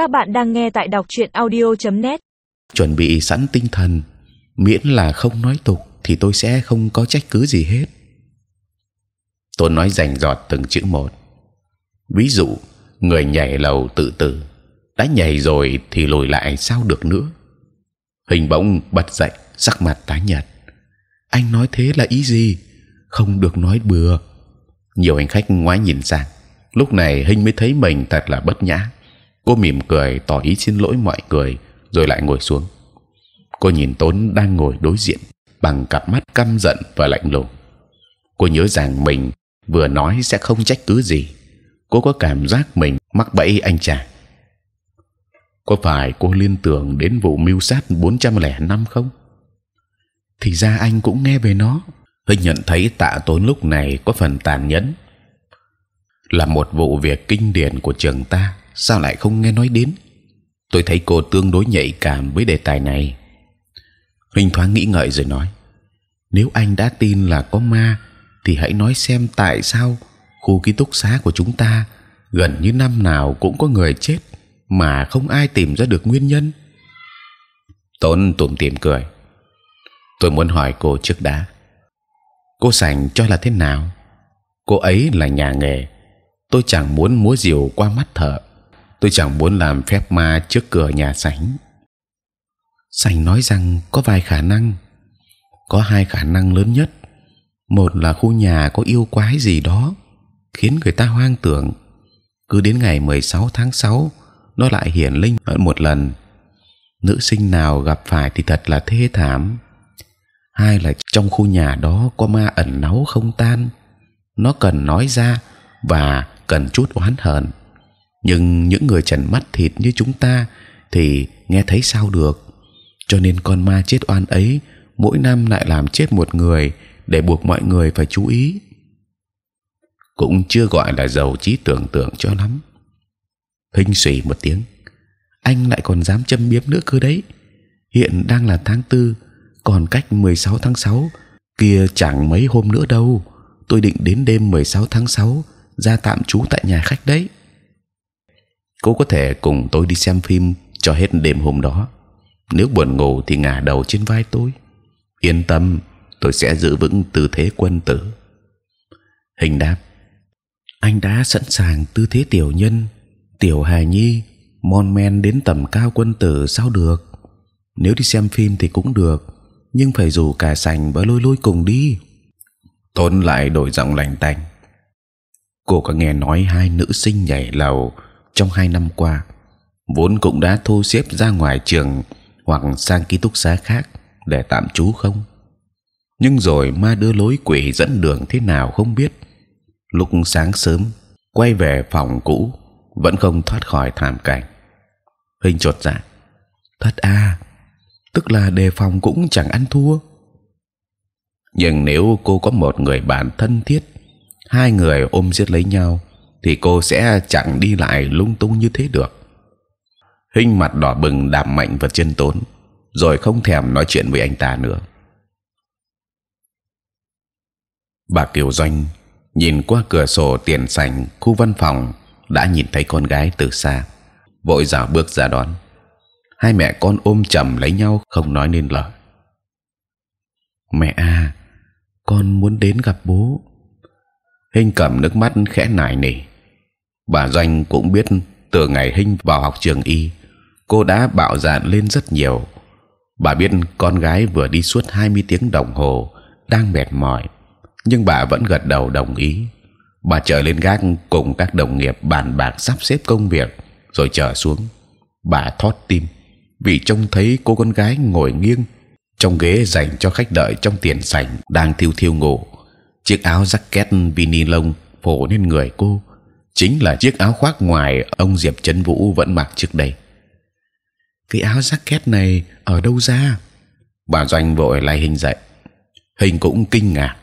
Các bạn đang nghe tại đọc truyện audio.net. chuẩn bị sẵn tinh thần, miễn là không nói tục thì tôi sẽ không có trách cứ gì hết. Tôi nói rành rọt từng chữ một. Ví dụ, người nhảy lầu tự tử, đã nhảy rồi thì lùi lại sao được nữa? Hình bỗng bật dậy, sắc mặt tái nhợt. Anh nói thế là ý gì? Không được nói bừa. Nhiều hành khách ngoái nhìn sang. Lúc này hình mới thấy mình thật là bất nhã cô mỉm cười tỏ ý xin lỗi mọi người, rồi lại ngồi xuống. Cô nhìn tốn đang ngồi đối diện, bằng cặp mắt căm giận và lạnh lùng. Cô nhớ rằng mình vừa nói sẽ không trách cứ gì. Cô có cảm giác mình mắc bẫy anh chàng. Có phải cô liên tưởng đến vụ mưu sát 405 không? Thì ra anh cũng nghe về nó. Hình nhận thấy tạ tốn lúc này có phần tàn nhẫn. Là một vụ việc kinh điển của trường ta sao lại không nghe nói đến tôi thấy cô tương đối nhạy cảm với đề tài này Huỳnh thoáng nghĩ ngợi rồi nói, nếu anh đã tin là có ma, thì hãy nói xem tại sao khu ký túc xá của chúng ta gần như năm nào cũng có người chết mà không ai tìm ra được nguyên nhân. Tốn tủm tỉm cười. Tôi muốn hỏi cô trước đã. Cô sành cho là thế nào? Cô ấy là nhà nghề. Tôi chẳng muốn múa diều qua mắt thợ. Tôi chẳng muốn làm phép ma trước cửa nhà sảnh. Sảnh nói rằng có vài khả năng. Có hai khả năng lớn nhất. Một là khu nhà có yêu quái gì đó, khiến người ta hoang tưởng. Cứ đến ngày 16 tháng 6 nó lại hiển linh hơn một lần. Nữ sinh nào gặp phải thì thật là thê thảm. Hai là trong khu nhà đó có ma ẩn náu không tan. Nó cần nói ra và cần chút oán hờn. Nhưng những người trần mắt thịt như chúng ta thì nghe thấy sao được. Cho nên con ma chết oan ấy, mỗi năm lại làm chết một người để buộc mọi người phải chú ý. Cũng chưa gọi là giàu trí tưởng tượng cho lắm. Hình sủy một tiếng. Anh lại còn dám châm biếm nữa cơ đấy. Hiện đang là tháng tư, còn cách 16 tháng 6 kia chẳng mấy hôm nữa đâu. Tôi định đến đêm 16 tháng 6 ra tạm trú tại nhà khách đấy cô có thể cùng tôi đi xem phim cho hết đêm hôm đó. Nếu buồn ngủ thì ngả đầu trên vai tôi. Yên tâm, tôi sẽ giữ vững tư thế quân tử. Hình đáp, anh đã sẵn sàng tư thế tiểu nhân, tiểu hài nhi, mon men đến tầm cao quân tử sao được? Nếu đi xem phim thì cũng được, nhưng phải rủ cả sành và lôi lôi cùng đi. Tôn lại đổi giọng lành tành, cô có nghe nói hai nữ sinh nhảy lầu trong hai năm qua vốn cũng đã thu xếp ra ngoài trường hoặc sang ký túc xá khác để tạm trú không nhưng rồi ma đưa lối quỷ dẫn đường thế nào không biết lúc sáng sớm quay về phòng cũ vẫn không thoát khỏi thảm cảnh. Hình chột dạ. Thật à, tức là đề phòng cũng chẳng ăn thua. Nhưng nếu cô có một người bạn thân thiết, hai người ôm siết lấy nhau, thì cô sẽ chẳng đi lại lung tung như thế được. Hinh mặt đỏ bừng đạp mạnh vào chân tốn, rồi không thèm nói chuyện với anh ta nữa. Bà Kiều Doanh nhìn qua cửa sổ tiền sảnh khu văn phòng đã nhìn thấy con gái từ xa, vội dào bước ra đón. Hai mẹ con ôm chầm lấy nhau không nói nên lời. Mẹ à, con muốn đến gặp bố. Hinh cầm nước mắt khẽ nài nỉ. Bà Doanh cũng biết từ ngày Hinh vào học trường y, cô đã bạo dạn lên rất nhiều. Bà biết con gái vừa đi suốt 20 tiếng đồng hồ đang mệt mỏi, nhưng bà vẫn gật đầu đồng ý. Bà trở lên gác cùng các đồng nghiệp bàn bạc sắp xếp công việc rồi trở xuống. Bà thót tim vì trông thấy cô con gái ngồi nghiêng trong ghế dành cho khách đợi trong tiền sảnh đang thiêu thiêu ngủ. Chiếc áo jacket vinilon phủ lên người cô chính là chiếc áo khoác ngoài ông diệp trấn vũ vẫn mặc trước đây. Cái áo jacket này ở đâu ra? Bà doanh vội lay hình dậy. Hình cũng kinh ngạc.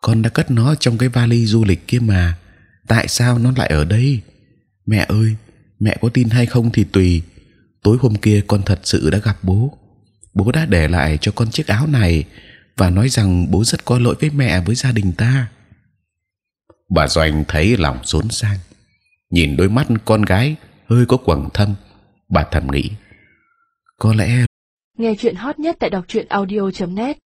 Con đã cất nó trong cái vali du lịch kia mà, tại sao nó lại ở đây? Mẹ ơi, mẹ có tin hay không thì tùy. Tối hôm kia con thật sự đã gặp bố. Bố đã để lại cho con chiếc áo này và nói rằng bố rất có lỗi với mẹ, với gia đình ta bà doanh thấy lòng xốn sang, nhìn đôi mắt con gái hơi có quầng thâm. Bà thầm nghĩ, có lẽ Nghe chuyện hot nhất tại đọc truyện audio.net